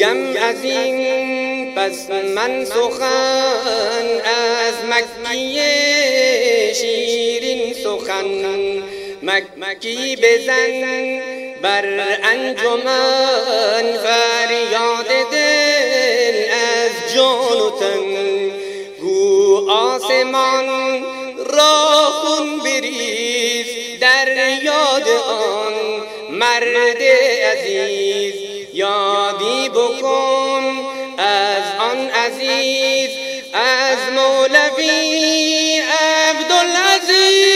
گویم از این پس من سخن از مکی شیرین سخن. مکی بزن بر انجمن فریاد دل از جان و گو آسمان را خون بریز در یاد آن مرد عزیز. یادی بکن از آن عزیز از مولوی عبدالعزیز.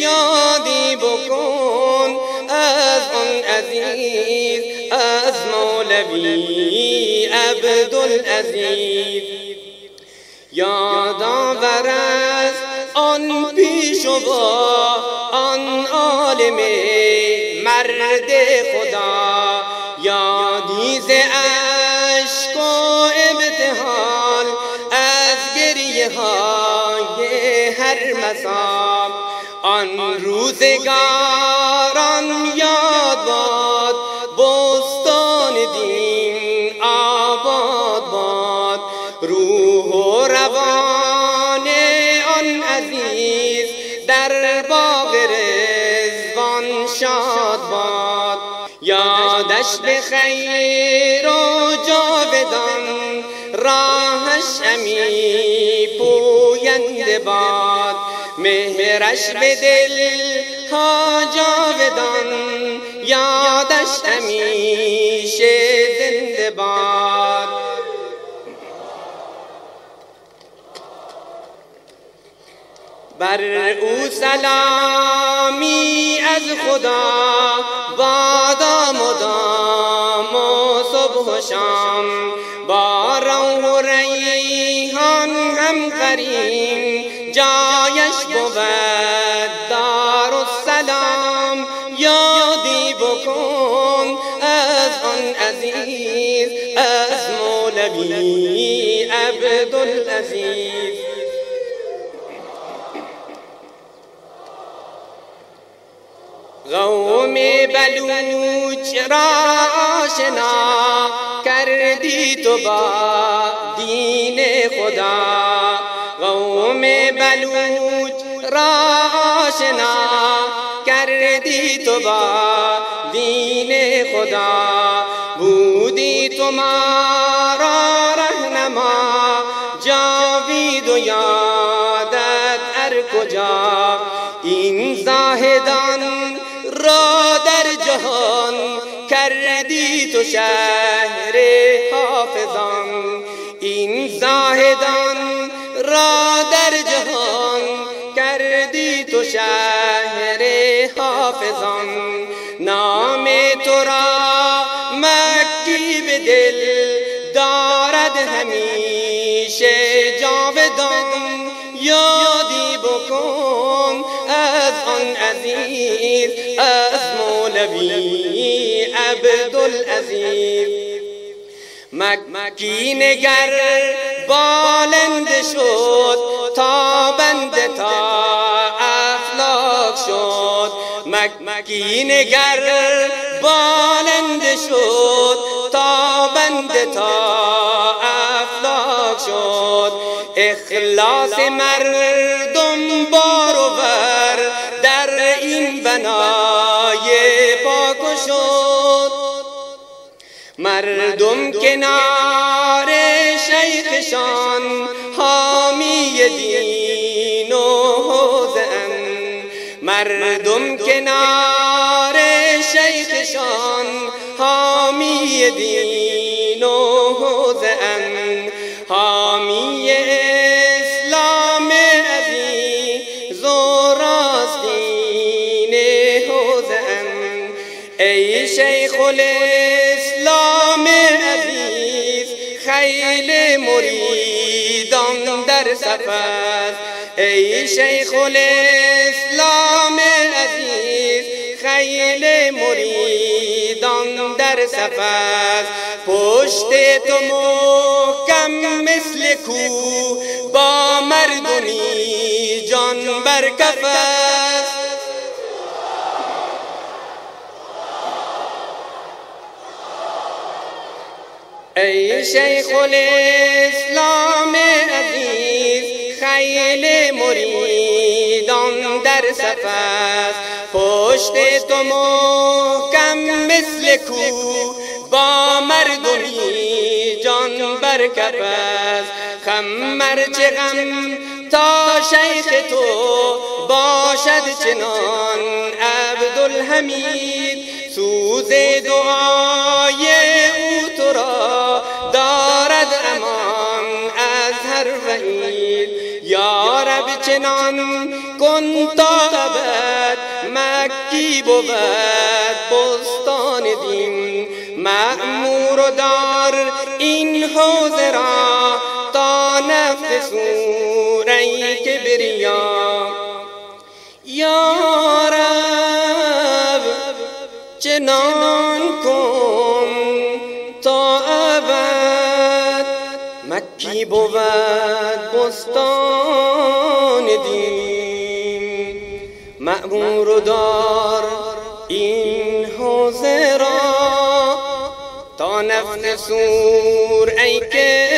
یادی بکن از آن عزیز از مولوی عبدالعزیز. یادآور از آن پیش و آن عالم مرد خدا. مسام آن روزگاران یاد باد. بستان دین آباد باد. روح و روان آن عزیز در باغ رزوان شاد باد. یادش به خیر و جاودان راهش امی پوینده باد. مهرش به دل ها جاودان یادش همیشه زنده باد. بر او سلامی از خدا بادا مدام و صبح و شام. با روح و ریحان هم قرین. از آن عزیز از مولوی عبدالعزیز قوم بلوچ را آشنا کردی تو با دین خدا. قوم بلوچ را آشنا کردی تو با دین خدا بودی تو ما را رهنما. جاوید و یادت ار کجا؟ این زاهدان را در جهان کردی تو شهر حافظان. این زاهدان را در از مولوی عبدالعزیز مکی نگر بالنده شد تا بنده تا افلاک شد. مکی نگر بالنده شد تا بنده تا افلاک شد. اخلاص مردم این بنای پاک شد. مردم کنار شیخشان حامی دین و حوزن مردم کنار شیخشان حامی دین و حوزن ای شیخ الاسلام عزیز خیل مریدان در سفر. ای شیخ الاسلام عزیز خیل مریدان در سفر. پشت تو محکم مثل کو با مردمی جان بر کفر. ای شیخ الاسلام عزیز خیل مریدان در سفر پشت تو محکم مثل کو با مردمی جان بر کفز خمر چه غم تا شیخ تو باشد چنان. عبدالحمید سوز دعای چنان کن تا ابد مکی بود بستان دین. معمور و دار این حوزه را تا نفت سوره کبریا. یا رب چنان مکی بود بستان دین. معمور و دار این حوزه را تا نفت سور ای که